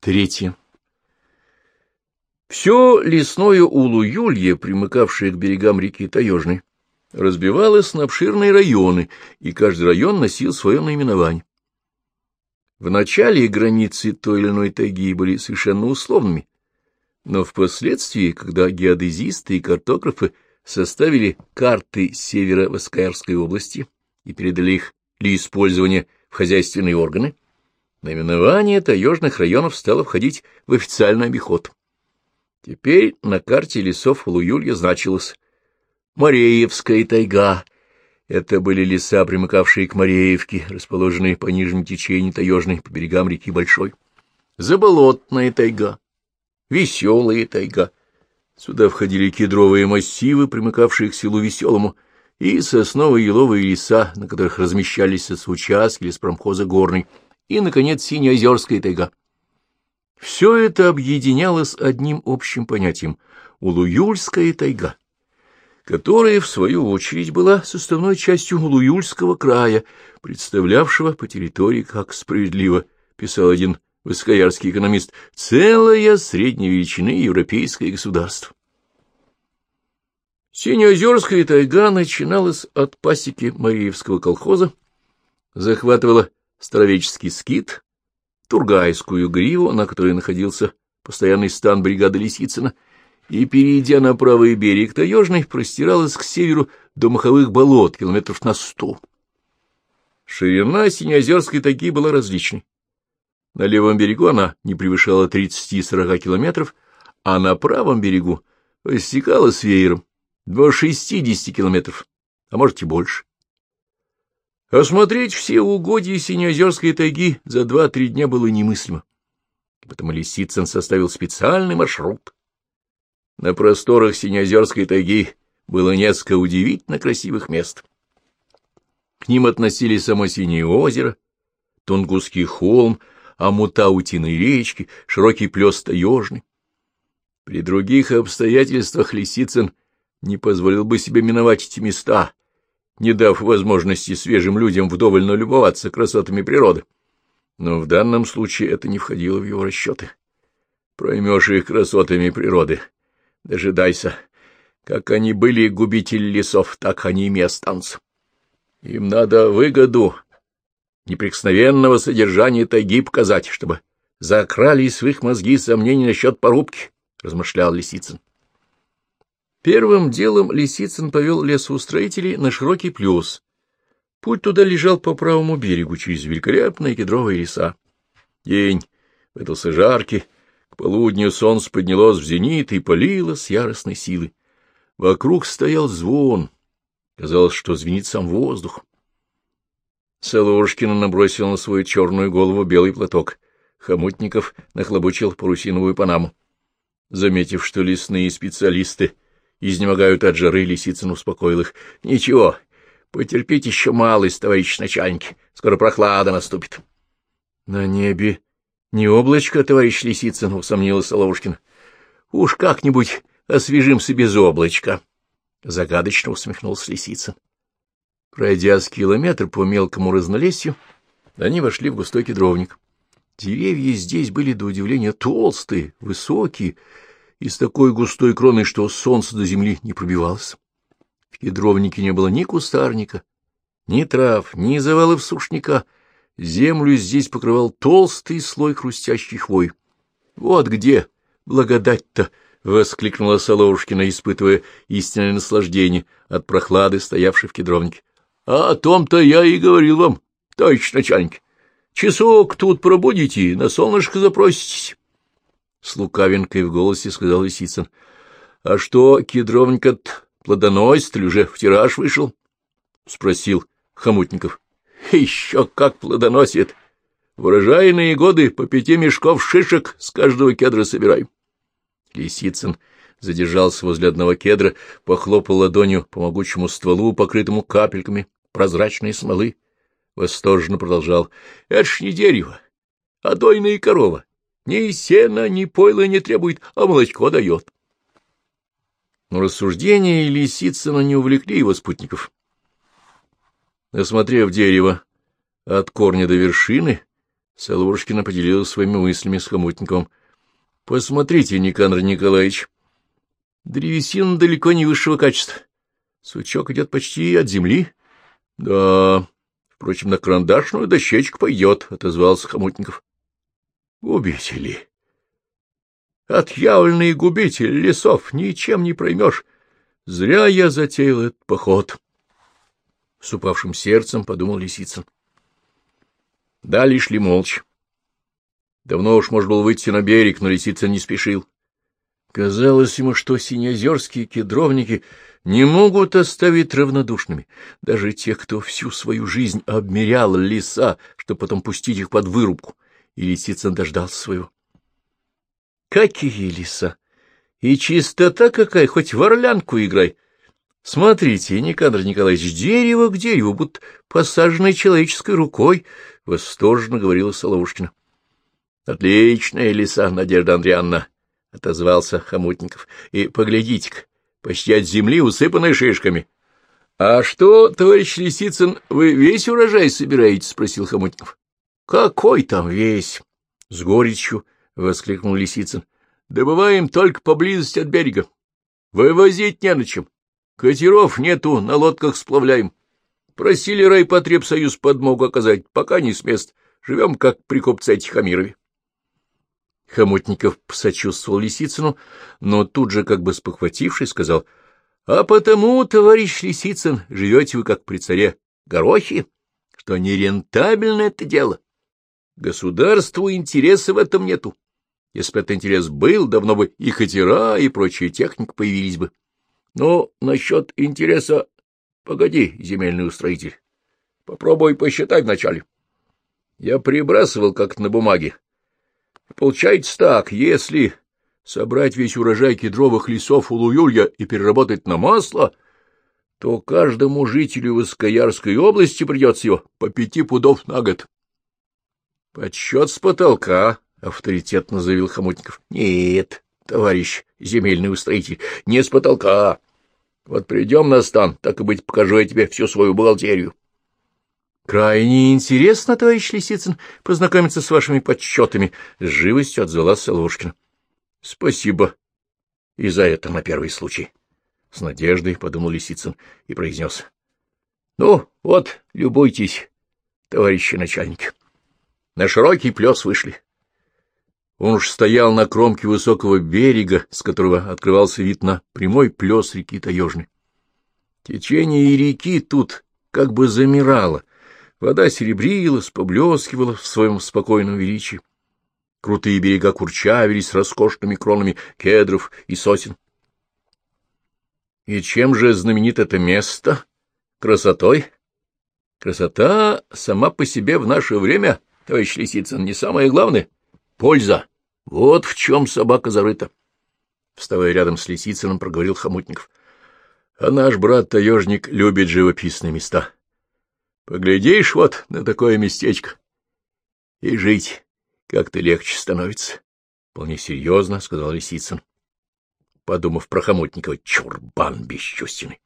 Третье. Все лесное Улу-Юлье, примыкавшее к берегам реки Таежной, разбивалось на обширные районы, и каждый район носил свое наименование. В начале границы той или иной тайги были совершенно условными, но впоследствии, когда геодезисты и картографы составили карты северо-воскаярской области и передали их для использования в хозяйственные органы, Наименование таежных районов стало входить в официальный обиход. Теперь на карте лесов Луюлья значилось Мореевская тайга. Это были леса, примыкавшие к Мореевке, расположенные по нижнему течению Таежной по берегам реки Большой. Заболотная тайга, Веселая тайга. Сюда входили кедровые массивы, примыкавшие к селу Веселому, и сосновые еловые леса, на которых размещались соцучастки леспромхоза Горный, и, наконец, Синеозерская тайга. Все это объединялось одним общим понятием — Улуюльская тайга, которая, в свою очередь, была составной частью Улуюльского края, представлявшего по территории, как справедливо писал один высокоярский экономист, целое средней величины европейское государство. Синеозерская тайга начиналась от пасеки Мариевского колхоза, захватывала Старовеческий скит, Тургайскую гриву, на которой находился постоянный стан бригады Лисицына, и, перейдя на правый берег Таежной, простиралась к северу до маховых болот километров на сто. Ширина Синеозерской таги была различной. На левом берегу она не превышала 30-40 километров, а на правом берегу растекалась веером до 60 километров, а может и больше. Осмотреть все угодья Синеозерской тайги за два-три дня было немыслимо. Потому Лисицын составил специальный маршрут. На просторах Синеозерской тайги было несколько удивительно красивых мест. К ним относились само Синее озеро, Тунгусский холм, Амута утиной речки, широкий плес таежный. При других обстоятельствах Лисицын не позволил бы себе миновать эти места, не дав возможности свежим людям вдоволь налюбоваться красотами природы. Но в данном случае это не входило в его расчеты. Проймешь их красотами природы. Дожидайся. Как они были губители лесов, так они ими останутся. Им надо выгоду неприкосновенного содержания тайги показать, чтобы закрались в их мозги сомнения насчет порубки, — размышлял Лисицын. Первым делом Лисицын повел лесоустроителей на широкий плюс. Путь туда лежал по правому берегу, через великолепные кедровые леса. День выдался жаркий, к полудню солнце поднялось в зенит и палило с яростной силы. Вокруг стоял звон. Казалось, что звенит сам воздух. Солошкина набросил на свою черную голову белый платок. Хомутников нахлобучил парусиновую панаму. Заметив, что лесные специалисты изнемогают от жары, Лисицын успокоил их. — Ничего, потерпите еще малость, товарищ начальники, скоро прохлада наступит. — На небе не облачко, товарищ Лисицын, — усомнилась Соловушкин. — Уж как-нибудь освежимся без облачка. Загадочно усмехнулся Лисицын. Пройдя с километр по мелкому разнолесью, они вошли в густой кедровник. Деревья здесь были до удивления толстые, высокие, и с такой густой кроной, что солнце до земли не пробивалось. В кедровнике не было ни кустарника, ни трав, ни завалов сушняка. Землю здесь покрывал толстый слой хрустящей хвой. Вот где благодать-то! — воскликнула Соловушкина, испытывая истинное наслаждение от прохлады, стоявшей в кедровнике. — А о том-то я и говорил вам, товарищ начальник. Часок тут пробудете, на солнышко запроситесь. С лукавинкой в голосе сказал Лисицын. — А что, кедровник плодоносит или уже в тираж вышел? — спросил Хомутников. — Еще как плодоносит! В урожайные годы по пяти мешков шишек с каждого кедра собираем. Лисицын задержался возле одного кедра, похлопал ладонью по могучему стволу, покрытому капельками прозрачной смолы. Восторженно продолжал. — Это ж не дерево, а дойная корова. Ни сена, ни пойла не требует, а молочко дает. Но рассуждения Лисицына не увлекли его спутников. Осмотрев дерево от корня до вершины, Соловушкина поделилась своими мыслями с Хомутниковым. — Посмотрите, Никандр Николаевич, древесина далеко не высшего качества. Сучок идет почти от земли. — Да, впрочем, на карандашную дощечку пойдет, — отозвался Хомутников. — Губители! Отъявленный губитель лесов, ничем не проймешь. Зря я затеял этот поход. С упавшим сердцем подумал Лисицын. Дали шли молча. Давно уж можно было выйти на берег, но Лисицын не спешил. Казалось ему, что синеозерские кедровники не могут оставить равнодушными даже тех, кто всю свою жизнь обмерял леса, чтобы потом пустить их под вырубку, и Лисицын дождался своего. Какие леса! И чистота какая, хоть в орлянку играй! Смотрите, Никандр Николаевич, дерево к дереву, будто посаженное человеческой рукой, — восторженно говорила Соловушкина. — Отличная леса, Надежда Андрианна, — отозвался Хомутников. — И поглядите-ка, почти от земли усыпанной шишками. — А что, товарищ Лисицын, вы весь урожай собираете? — спросил Хомутников. — Какой там весь? — с горечью воскликнул Лисицын. — Добываем только поблизости от берега. Вывозить не на чем. Катеров нету, на лодках сплавляем. Просили райпотребсоюз подмогу оказать, пока не с мест. Живем, как прикопцы Тихомирове. Хомутников посочувствовал Лисицыну, но тут же, как бы спохватившись, сказал, — А потому, товарищ Лисицын, живете вы, как при царе Горохе, что нерентабельно это дело. Государству интереса в этом нету. Если бы этот интерес был, давно бы и катера, и прочая техника появились бы. Но насчет интереса... Погоди, земельный устроитель. Попробуй посчитай вначале. Я прибрасывал как-то на бумаге. Получается так, если собрать весь урожай кедровых лесов у Луюлья и переработать на масло, то каждому жителю Воскоярской области придется его по пяти пудов на год. Подсчет с потолка, — авторитетно заявил Хомутников. — Нет, товарищ земельный устроитель, не с потолка. Вот придем на стан, так и быть, покажу я тебе всю свою бухгалтерию. — Крайне интересно, товарищ Лисицын, познакомиться с вашими подсчетами, — с живостью отзвалась Соловушкина. — Спасибо и за это на первый случай. С надеждой подумал Лисицын и произнес. — Ну, вот, любуйтесь, товарищи начальники. На широкий плес вышли. Он уж стоял на кромке высокого берега, с которого открывался вид на прямой плес реки Таежной. Течение реки тут как бы замирало, вода серебрилась, поблескивала в своем спокойном величии. Крутые берега курчавились роскошными кронами кедров и сосен. И чем же знаменит это место? Красотой? Красота сама по себе в наше время, товарищ Лисицын, не самое главное. Польза. Вот в чем собака зарыта. Вставая рядом с Лисицыным, проговорил Хомутников. А наш брат-таежник любит живописные места. Поглядишь вот на такое местечко, и жить как-то легче становится. Вполне серьезно, — сказал Лисицын, подумав про Хомутникова. Чурбан бесчувственный.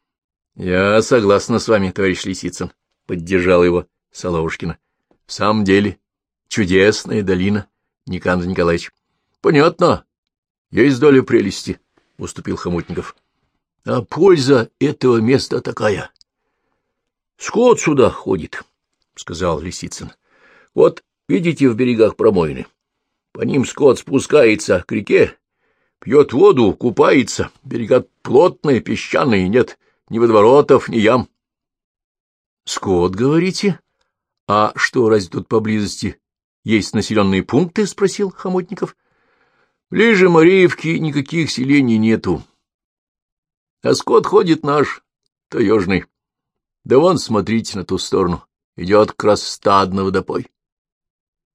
— Я согласна с вами, товарищ Лисицын, — поддержал его Соловушкина. — В самом деле, чудесная долина. Никандр Николаевич. — Понятно. Есть доля прелести, — уступил Хомутников. — А польза этого места такая. — Скот сюда ходит, — сказал Лисицын. — Вот видите в берегах промоины. По ним скот спускается к реке, пьет воду, купается. Берега плотные, песчаные, нет ни водоворотов, ни ям. — Скот, говорите? А что, разве тут поблизости есть населенные пункты? — спросил Хомутников. — Ближе Мариевки никаких селений нету. А скот ходит наш, таежный. Да вон, смотрите на ту сторону, идет как раз стадно водопой.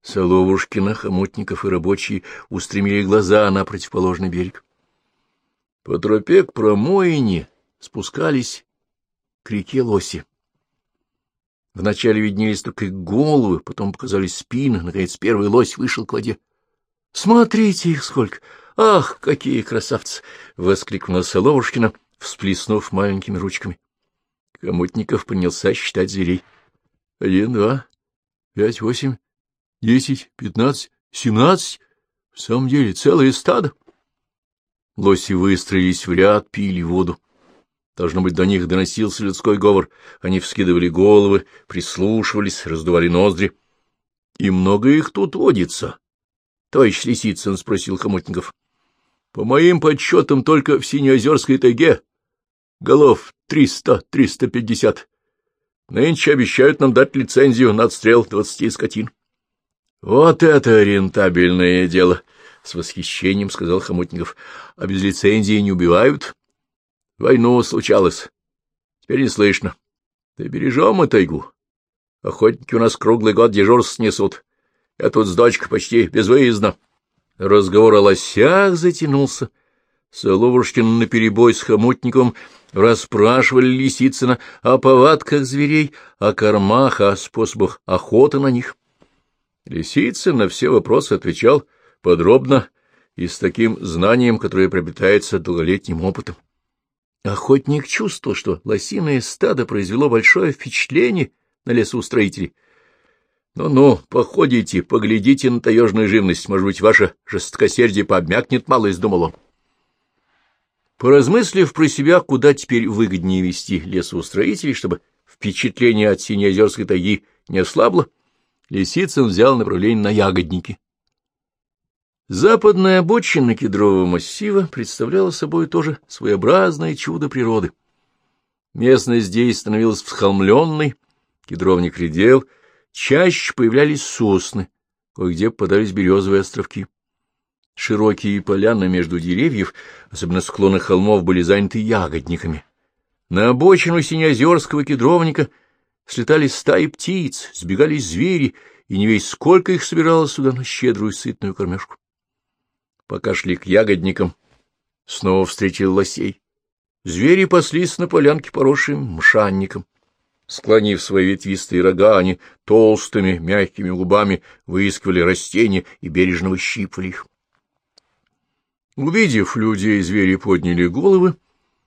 Соловушкина, Хомутников и рабочие устремили глаза на противоположный берег. По тропе к промоине спускались к реке Лоси. Вначале виднелись только головы, потом показались спины, наконец первый лось вышел к воде. — Смотрите их сколько! Ах, какие красавцы! — воскликнула Соловушкина, всплеснув маленькими ручками. Комутников принялся считать зверей. — Один, два, пять, восемь, Десять, пятнадцать, семнадцать? В самом деле, целое стадо. Лоси выстроились в ряд, пили воду. Должно быть, до них доносился людской говор. Они вскидывали головы, прислушивались, раздували ноздри. — И много их тут водится? — Товарищ Лисицын спросил Хомутников. — По моим подсчетам, только в Синеозерской тайге голов триста-триста пятьдесят. Нынче обещают нам дать лицензию на отстрел двадцати скотин. — Вот это рентабельное дело! — с восхищением сказал Хомутников. — А без лицензии не убивают? Войну случалось. Теперь не слышно. Да бережем мы тайгу. Охотники у нас круглый год дежурств несут. Я тут с дочкой почти безвыездно. Разговор о лосях затянулся. Соловушкин наперебой с хомутником расспрашивали Лисицына о повадках зверей, о кормах, о способах охоты на них. Лисицын на все вопросы отвечал подробно и с таким знанием, которое приобретается долголетним опытом. Охотник чувствовал, что лосиное стадо произвело большое впечатление на лесоустроителей. Ну-ну, походите, поглядите на таежную живность, может быть, ваше жесткосердие пообмякнет мало, издумал он. Поразмыслив про себя, куда теперь выгоднее вести лесоустроителей, чтобы впечатление от Синеозерской тайги не ослабло, Лисицын взял направление на ягодники. Западная обочина кедрового массива представляла собой тоже своеобразное чудо природы. Местность здесь становилась всхолмленной, кедровник редел, чаще появлялись сосны, кое-где попадались березовые островки. Широкие поляны между деревьев, особенно склоны холмов, были заняты ягодниками. На обочину синеозерского кедровника слетали стаи птиц, сбегались звери, и не весь сколько их собиралось сюда на щедрую сытную кормежку пока шли к ягодникам, снова встретил лосей. Звери паслись на полянке, поросшим мшанником. Склонив свои ветвистые рога, они толстыми, мягкими губами выискивали растения и бережно выщипывали их. Увидев людей, звери подняли головы,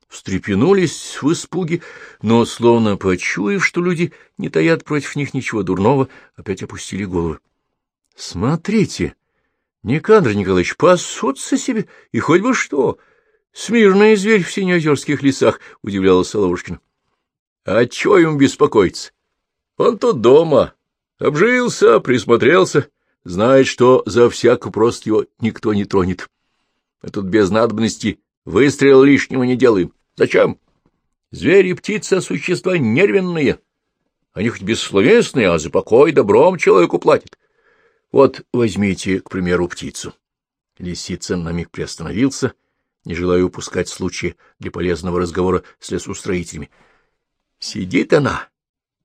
встрепенулись в испуге, но, словно почуяв, что люди не таят против них ничего дурного, опять опустили головы. — Смотрите! Никандр Николаевич, пасутся себе, и хоть бы что. Смирный зверь в синеозерских лесах, — удивлялась Соловушкина. — А чего ему беспокоиться? Он тут дома, обжился, присмотрелся, знает, что за всякую просто его никто не тронет. Мы тут без надобности выстрел лишнего не делаем. Зачем? Звери и птицы — существа нервенные. Они хоть бессловесные, а за покой добром человеку платят. Вот возьмите, к примеру, птицу. Лисица на миг приостановился, не желая упускать случая для полезного разговора с лесоустроителями. Сидит она,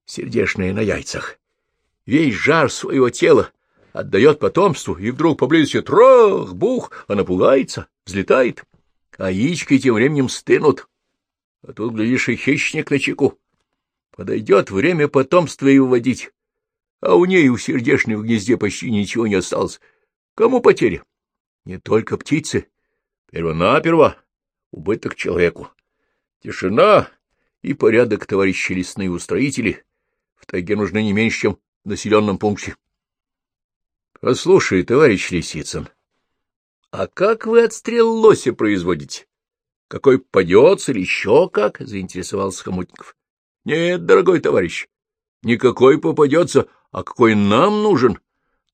сердешная на яйцах, весь жар своего тела отдает потомству, и вдруг поблизости трох, бух, она пугается, взлетает, а яички тем временем стынут. А тут, глядишь, и хищник на чеку. Подойдет время потомства и выводить а у ней у сердечной в гнезде почти ничего не осталось. Кому потеря? Не только птицы. Первонаперво убыток человеку. Тишина и порядок, товарищи лесные устроители, в тайге нужны не меньше, чем в населенном пункте. — Послушай, товарищ Лисицын, а как вы отстрел лося производите? Какой попадется или еще как? — заинтересовался Хомутников. — Нет, дорогой товарищ, никакой попадется, а какой нам нужен?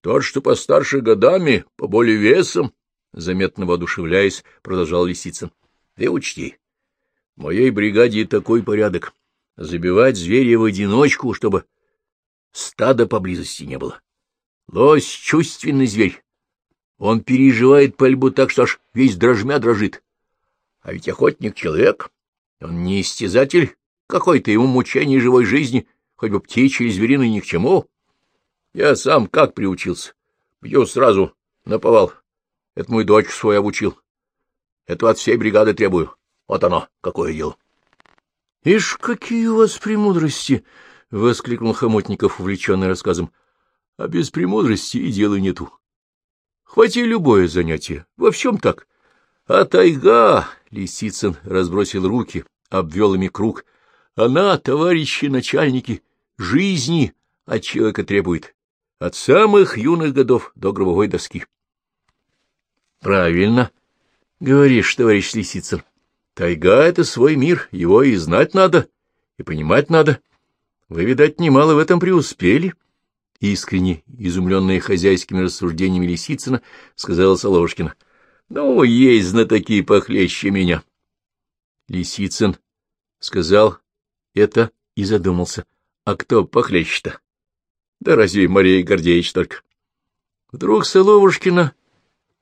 Тот, что постарше годами, поболее весом, — заметно воодушевляясь, продолжал Лисицын. — Ты учти, в моей бригаде такой порядок — забивать зверя в одиночку, чтобы стада поблизости не было. Лось — чувственный зверь. Он переживает пальбу так, что аж весь дрожмя дрожит. А ведь охотник — человек. Он не истязатель какой-то, ему мучение живой жизни, хоть бы птичьей или звериной ни к чему. Я сам как приучился? Бью сразу, наповал. Это мой дочь свой обучил. Это от всей бригады требую. Вот оно, какое дело. — Ишь, какие у вас премудрости! — воскликнул Хомутников, увлеченный рассказом. — А без премудрости и дела нету. Хвати любое занятие, во всем так. А тайга, — Лисицын разбросил руки, обвел ими круг, — она, товарищи начальники, жизни от человека требует от самых юных годов до гробовой доски. — Правильно, — говоришь, товарищ Лисицын. Тайга — это свой мир, его и знать надо, и понимать надо. Вы, видать, немало в этом преуспели. Искренне изумленная хозяйскими рассуждениями Лисицына, сказала Соловушкина. — Ну, есть знатоки похлеще меня. Лисицын сказал это и задумался. А кто похлеще-то? Да разве Мария Гордеевич только? Вдруг Соловушкина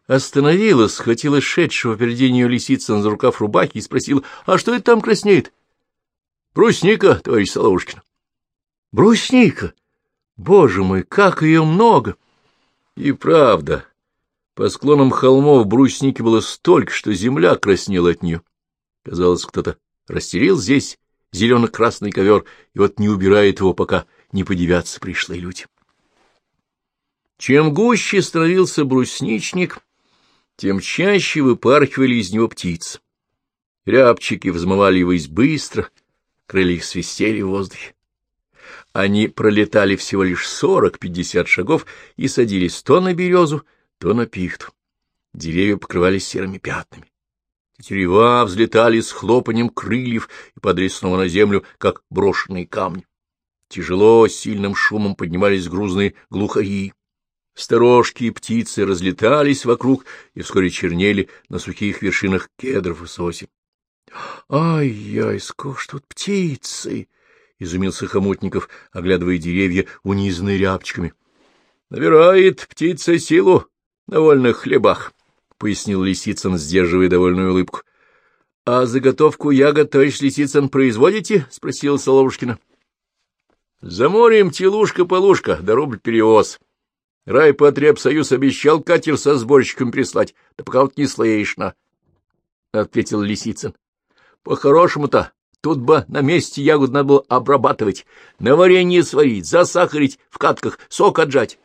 остановилась, схватила шедшего впереди нее Лисицына за рукав рубахи и спросила, а что это там краснеет? — Брусника, товарищ Соловушкина. — Брусника! Боже мой, как ее много! И правда, по склонам холмов брусники было столько, что земля краснела от нее. Казалось, кто-то растерил здесь зелено-красный ковер, и вот не убирает его, пока не подивятся пришлые люди. Чем гуще становился брусничник, тем чаще выпархивали из него птицы. Рябчики взмываливаясь быстро, крылья их свистели в воздухе. Они пролетали всего лишь сорок-пятьдесят шагов и садились то на березу, то на пихту. Деревья покрывались серыми пятнами. Тетерева взлетали с хлопанием крыльев и снова на землю, как брошенные камни. Тяжело, сильным шумом поднимались грузные глухари. Сторожки и птицы разлетались вокруг и вскоре чернели на сухих вершинах кедров и сосен. «Ай-яй, сколько ж тут птицы!» — изумился Хомутников, оглядывая деревья, унизанные рябчиками. — Набирает птица силу на вольных хлебах, — пояснил Лисицын, сдерживая довольную улыбку. — А заготовку ягод, товарищ Лисицын, производите? — спросила Соловушкина. — За морем телушка-полушка, да рубль перевоз. Райпотребсоюз обещал катер со сборщиком прислать, да пока вот не слышно, — ответил Лисицын. — По-хорошему-то тут бы на месте ягод надо было обрабатывать, на варенье сварить, засахарить, в катках сок отжать.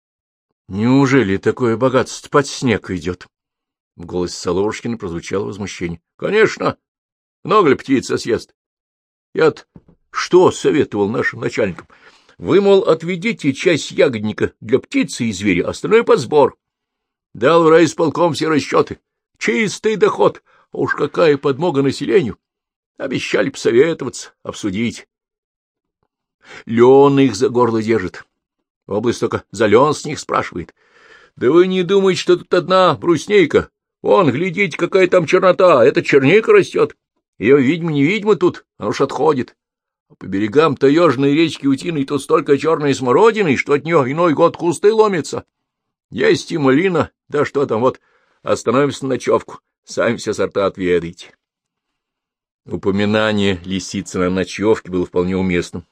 — Неужели такое богатство под снег идет? В голосе Соловушкина прозвучало возмущение. — Конечно. Много ли птица съест? я что советовал нашим начальникам? Вы, мол, отведите часть ягодника для птицы и зверя, остальное под сбор. Дал в райисполком все расчеты. Чистый доход, а уж какая подмога населению. Обещали посоветоваться, обсудить. Лен их за горло держит. Область только за лен с них спрашивает. Да вы не думаете, что тут одна бруснейка? Вон, глядите, какая там чернота, эта черника растет. Ее, видимо, не видимо тут, она уж отходит. А по берегам таежной речки Утиной тут столько черной смородины, что от нее иной год кусты ломятся. Есть и малина, да что там, вот, остановимся на ночевку, сами все сорта отведаете. Упоминание лисицы на ночевке было вполне уместным.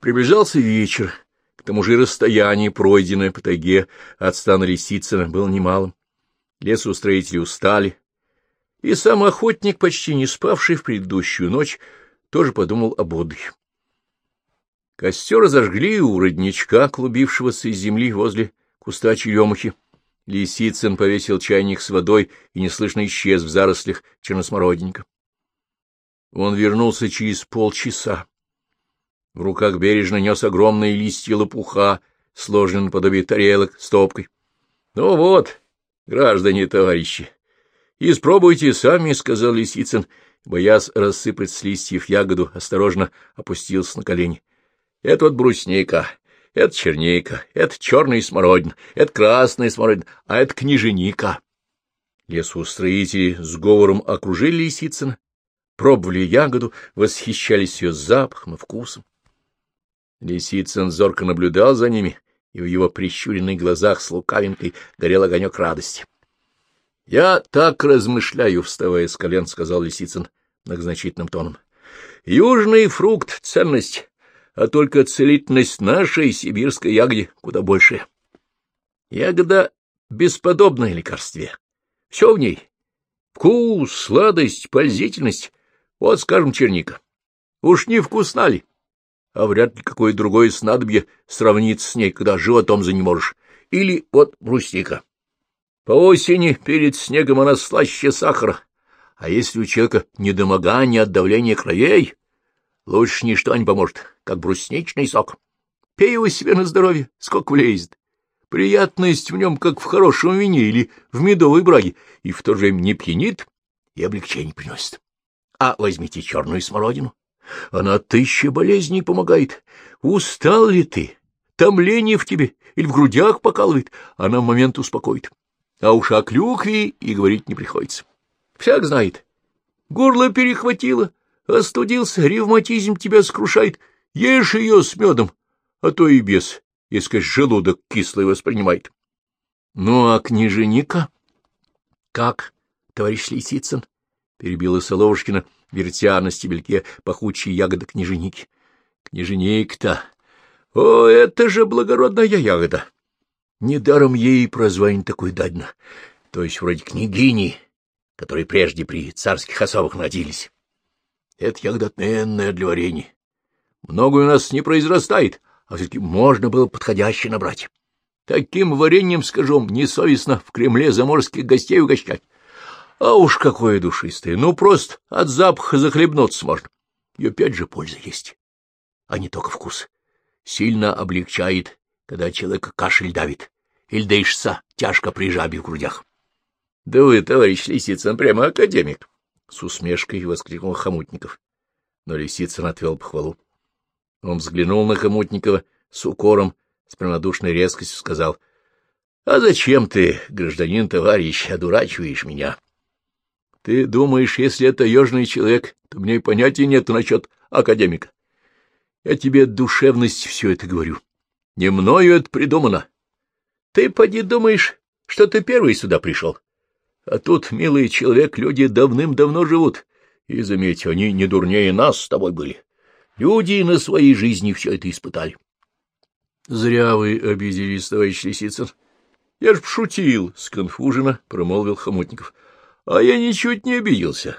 Приближался вечер, к тому же и расстояние, пройденное по тайге от стана Лисицына, было немалым. Лесоустроители устали, и сам охотник, почти не спавший в предыдущую ночь, тоже подумал об отдыхе. Костер зажгли у родничка, клубившегося из земли возле куста черемухи. Лисицын повесил чайник с водой и неслышно исчез в зарослях черносмородника. Он вернулся через полчаса. В руках бережно нес огромные листья лопуха, сложенные наподобие тарелок стопкой. — Ну вот, граждане товарищи, испробуйте сами, — сказал Лисицын, боясь рассыпать с листьев ягоду, осторожно опустился на колени. — Это вот брусника, это черника, это черный смородин, это красный смородин, а это княженика. Лесоустроители с говором окружили Лисицына, пробовали ягоду, восхищались ее запахом и вкусом. Лисицын зорко наблюдал за ними, и в его прищуренных глазах с лукавинкой горел огонек радости. — Я так размышляю, — вставая с колен, — сказал Лисицын многозначительным тоном. — Южный фрукт — ценность, а только целительность нашей сибирской ягоды куда большая. Ягода — бесподобное лекарстве. Все в ней — вкус, сладость, пользительность. Вот, скажем, черника. Уж не вкусна ли? а вряд ли какое другое снадобье сравнится с ней, когда животом за не можешь. Или вот брусника. По осени перед снегом она слаще сахара, а если у человека недомогание от давления кровей, лучше ничто не поможет, как брусничный сок. Пей его себе на здоровье, сколько влезет. Приятность в нем, как в хорошем вине или в медовой браге, и в то же время не пьянит и облегчение приносит. А возьмите черную смородину. Она тысяча болезней помогает. Устал ли ты? Томление в тебе или в грудях покалывает? Она в момент успокоит. А уж о клюкве и говорить не приходится. Всяк знает. Горло перехватило, остудился, ревматизм тебя скрушает. Ешь ее с медом, а то и без, если желудок кислый воспринимает. Ну, а княженика? Как, товарищ Лисицын? — перебила Соловушкина, вертя на стебельке пахучие ягоды княженики. — Княженик-то! О, это же благородная ягода! Недаром ей прозвание такое дадено, то есть вроде княгини, которые прежде при царских особах надились. Это ягода для варенья. Многое у нас не произрастает, а все-таки можно было подходящее набрать. Таким вареньем, скажем, несовестно в Кремле заморских гостей угощать. А уж какое душистое! Ну, просто от запаха захлебнуться можно. И опять же польза есть, а не только вкус. Сильно облегчает, когда человека кашель давит, или дышится тяжко при жабе в грудях. — Да вы, товарищ Лисицын, прямо академик! — с усмешкой воскликнул Хомутников. Но Лисицын отвел похвалу. Он взглянул на Хомутникова с укором, с прямодушной резкостью сказал, — А зачем ты, гражданин-товарищ, одурачиваешь меня? Ты думаешь, если это ежный человек, то мне и понятия нет насчет академика. Я тебе душевность все это говорю. Не мною это придумано. Ты поди думаешь, что ты первый сюда пришел. А тут, милый человек, люди давным-давно живут. И, заметь, они не дурнее нас с тобой были. Люди на своей жизни все это испытали. — Зря вы обиделись, товарищ Лисицын. — Я ж пошутил, — сконфуженно промолвил Хомутников. — А я ничуть не обиделся.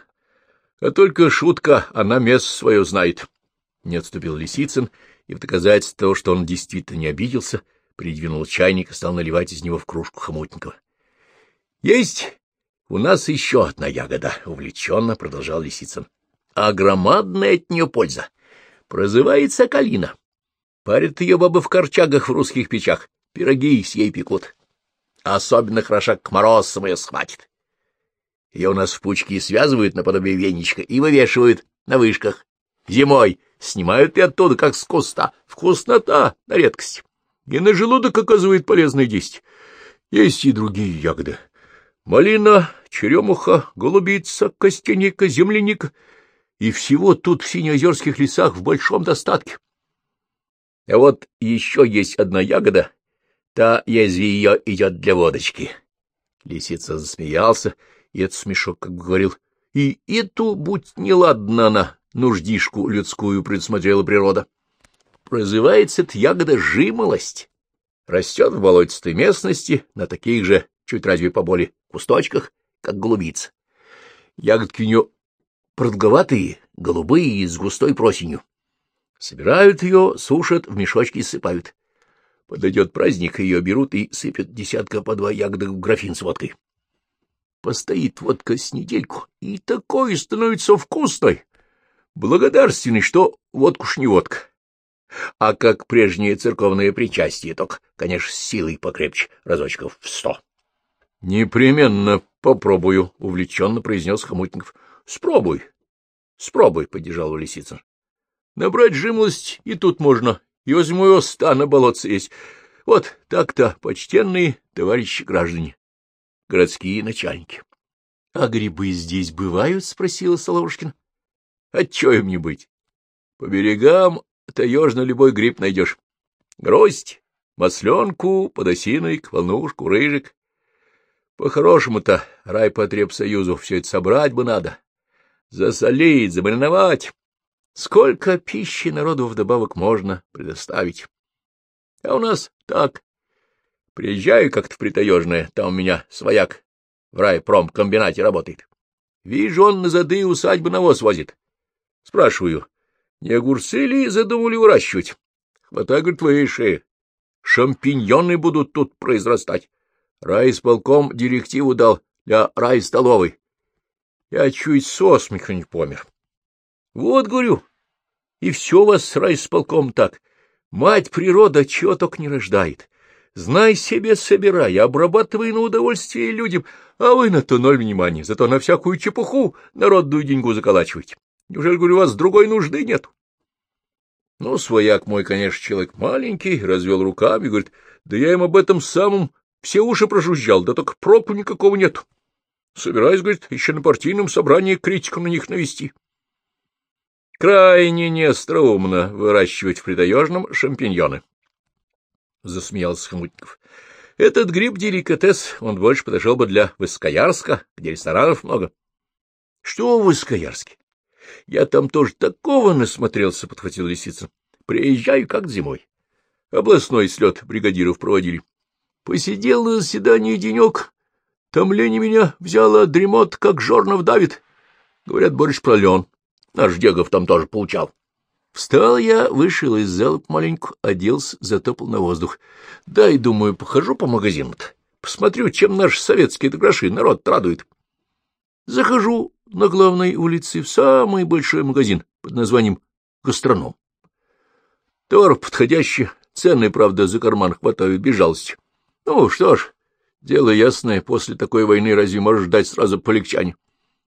А только шутка, она место свое знает. Не отступил Лисицын, и в доказательство того, что он действительно не обиделся, придвинул чайник и стал наливать из него в кружку Хомутникова. — Есть у нас еще одна ягода, — увлеченно продолжал Лисицын. — А громадная от нее польза. Прозывается калина. Парят ее бабы в корчагах в русских печах, пироги с ей пекут. Особенно хороша к морозцам ее схватит. Ее у нас в пучке связывают наподобие веничка и вывешивают на вышках. Зимой снимают и оттуда, как с куста. Вкуснота на редкость. И на желудок оказывает полезное действие. Есть и другие ягоды. Малина, черемуха, голубица, костяника, земляника — и всего тут в синеозерских лесах в большом достатке. А вот еще есть одна ягода, та язви ее идет для водочки. Лисица засмеялся, и этот смешок, как говорил, и эту, будь неладна она, нуждишку людскую предусмотрела природа. Прозывается эта ягода жимолость. Растет в болотистой местности, на таких же, чуть разве поболее, кусточках, как голубица. Ягодки у нее продолговатые, голубые и с густой просенью. Собирают ее, сушат, в мешочки сыпают. Подойдет праздник, ее берут и сыпят десятка по два ягоды в графин с водкой. Постоит водка с недельку, и такой становится вкусной. Благодарственный, что водку ж не водка. А как прежнее церковное причастие, только, конечно, с силой покрепче, разочков в сто. — Непременно попробую, — увлеченно произнес Хомутников. Спробуй. Спробуй, — поддержал Лисицын. Набрать жимлость и тут можно, и возьму его ста на болотце есть. Вот так-то, почтенные товарищи граждане, городские начальники. — А грибы здесь бывают? — спросила Соловушкин. — Отчего им не быть? По берегам таежно любой гриб найдешь. Гроздь, масленку, подосиновик, волнушку, рыжик. По-хорошему-то райпотребсоюзу все это собрать бы надо, засолить, замариновать. Сколько пищи народу вдобавок можно предоставить? А у нас так. Приезжаю как-то в Притаежное, там у меня свояк в райпромкомбинате работает. Вижу, он на зады усадьбы навоз возит. Спрашиваю, не огурцы ли задумали выращивать? Хватай, говорит, выше. Шампиньоны будут тут произрастать. Райисполком директиву дал для райстоловой. Я чуть со смеха не помер. Вот, говорю, и все вас с райисполком так. Мать природа чего только не рождает. Знай себе, собирай, обрабатывай на удовольствие людям, а вы на то ноль внимания, зато на всякую чепуху народную деньгу заколачиваете. Неужели, говорю, у вас другой нужды нет? Ну, свояк мой, конечно, человек маленький, развел руками, говорит, да я им об этом самом все уши прожужжал, да только проку никакого нет. Собираюсь, говорит, еще на партийном собрании критику на них навести. Крайне неостроумно выращивать в притаежном шампиньоны. — засмеялся Хмутников. — Этот гриб — деликатес, он больше подошел бы для Воскоярска, где ресторанов много. — Что в Воскоярске? Я там тоже такого насмотрелся, — подхватил Лисицын. — Приезжаю, как зимой. Областной слет бригадиров проводили. Посидел на заседании денек. Там лень меня взяла дремот, как жорнов давит. Говорят, Борис пролен. Наш Дегов там тоже получал. Встал я, вышел из зала маленько, оделся, затопал на воздух. Дай, думаю, похожу по магазинам-то. Посмотрю, чем наши советские гроши народ радует. Захожу на главной улице в самый большой магазин под названием «Гастроном». Товар подходящий, цены, правда, за карман хватают без жалости. Ну, что ж, дело ясное, после такой войны разве можешь ждать сразу полегчания?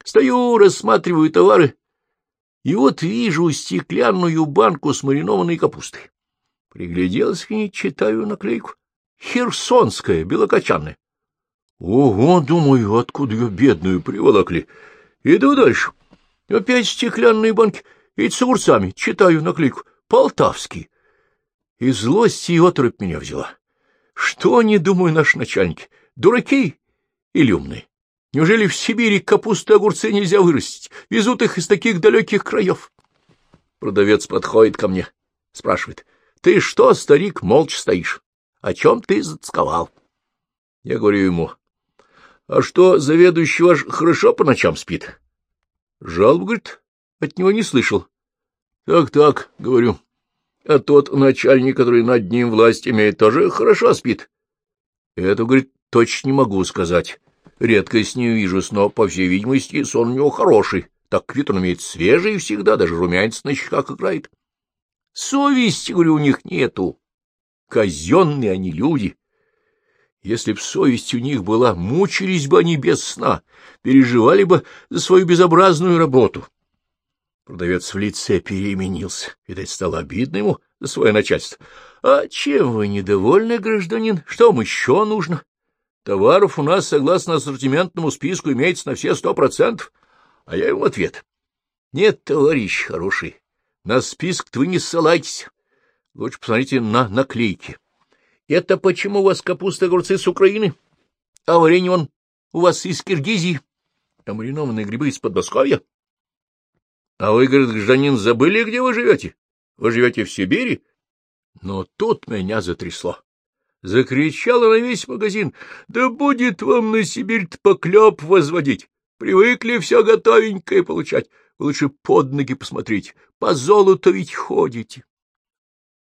Стою, рассматриваю товары, и вот вижу стеклянную банку с маринованной капустой. Пригляделась к ней, читаю наклейку. Херсонская, белокочанная. Ого, думаю, откуда ее бедную приволокли. Иду дальше. Опять стеклянные банки и с огурцами. Читаю наклейку. Полтавский. И злость и отрыв меня взяла. Что они, думаю, наши начальники? Дураки или умные? Неужели в Сибири капусты и огурцы нельзя вырастить? Везут их из таких далеких краев. Продавец подходит ко мне, спрашивает. — Ты что, старик, молча стоишь? О чем ты зацковал? Я говорю ему. — А что, заведующий ваш хорошо по ночам спит? Жалоб, говорит, от него не слышал. Так, — Так-так, — говорю. — А тот начальник, который над ним власть имеет, тоже хорошо спит? — Это, говорит, точно не могу сказать. Редко с ним вижу, но, по всей видимости, сон у него хороший. Так вид он имеет свежий всегда, даже румянец на щеках играет. Совести, говорю, у них нету. Казенные они люди. Если б совесть у них была, мучились бы они без сна, переживали бы за свою безобразную работу. Продавец в лице переменился. Видать, стало обидно ему за свое начальство. — А чем вы недовольны, гражданин? Что вам еще нужно? Товаров у нас, согласно ассортиментному списку, имеется на все сто процентов. А я ему ответ. Нет, товарищ хороший, на список вы не ссылайтесь. Лучше посмотрите на наклейки. Это почему у вас капуста огурцы с Украины, а варенье он у вас из Киргизии, а маринованные грибы из Подмосковья? А вы, говорит, гражданин, забыли, где вы живете? Вы живете в Сибири? Но тут меня затрясло. Закричала на весь магазин. Да будет вам на Сибирь поклеп возводить. Привыкли все готовенькое получать. Вы лучше под ноги посмотрите. По золоту ведь ходите.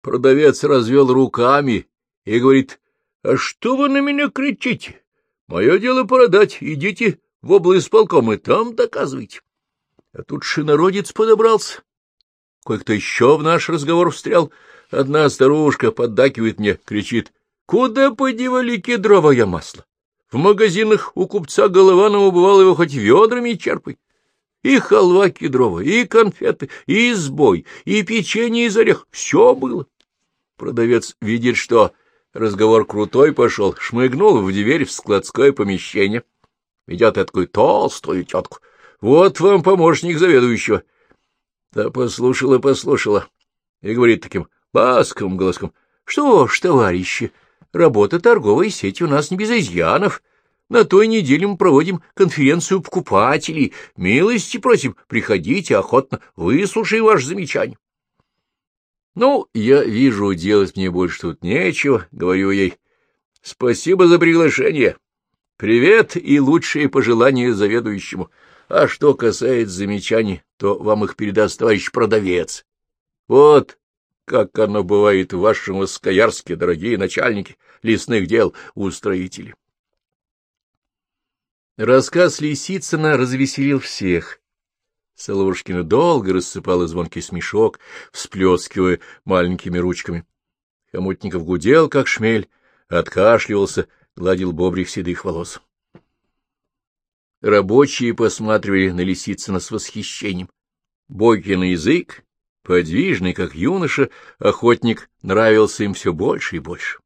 Продавец развел руками и говорит, — А что вы на меня кричите? Мое дело продать. Идите в облсполком и там доказывайте. А тут шинородец подобрался. Кое-кто еще в наш разговор встрял. Одна старушка поддакивает мне, кричит, Куда подевали кедровое масло? В магазинах у купца Голованова бывало его хоть ведрами черпай. И халва кедровая, и конфеты, и сбой, и печенье из орех — все было. Продавец видит, что разговор крутой пошел, шмыгнул в дверь в складское помещение. Ведет такую толстую тетку. Вот вам помощник заведующего. Да послушала, послушала. И говорит таким ласковым голоском. — Что ж, товарищи, — Работа торговой сети у нас не без изъянов. На той неделе мы проводим конференцию покупателей. Милости просим, приходите охотно, выслушай ваше замечание. Ну, я вижу, делать мне больше тут нечего, — говорю ей. Спасибо за приглашение. Привет и лучшие пожелания заведующему. А что касается замечаний, то вам их передаст товарищ продавец. Вот как оно бывает в вашем Воскоярске, дорогие начальники лесных дел, устроители. Рассказ Лисицына развеселил всех. Соловушкина долго рассыпала звонкий смешок, всплескивая маленькими ручками. Хомутников гудел, как шмель, откашливался, гладил бобрик седых волос. Рабочие посматривали на Лисицына с восхищением. Бойкий на язык, подвижный, как юноша, охотник нравился им все больше и больше.